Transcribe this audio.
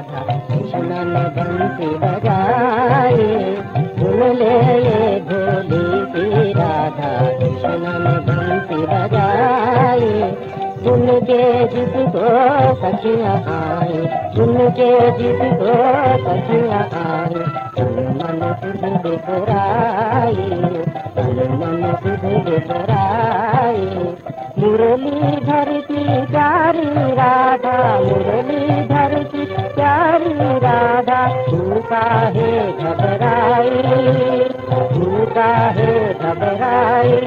था सुन बंसी बजाए। सुन ले ये भोली सी राधा सुन बंसी बजाए। सुन के जिसको सखिया आए सुन के जिसको सखिया आए। मन तुझे बिखराए मन तुझे बिखराए मुरली धरती प्यारी राधा, मुरली झूठा है घबराए झूठा है घबराए।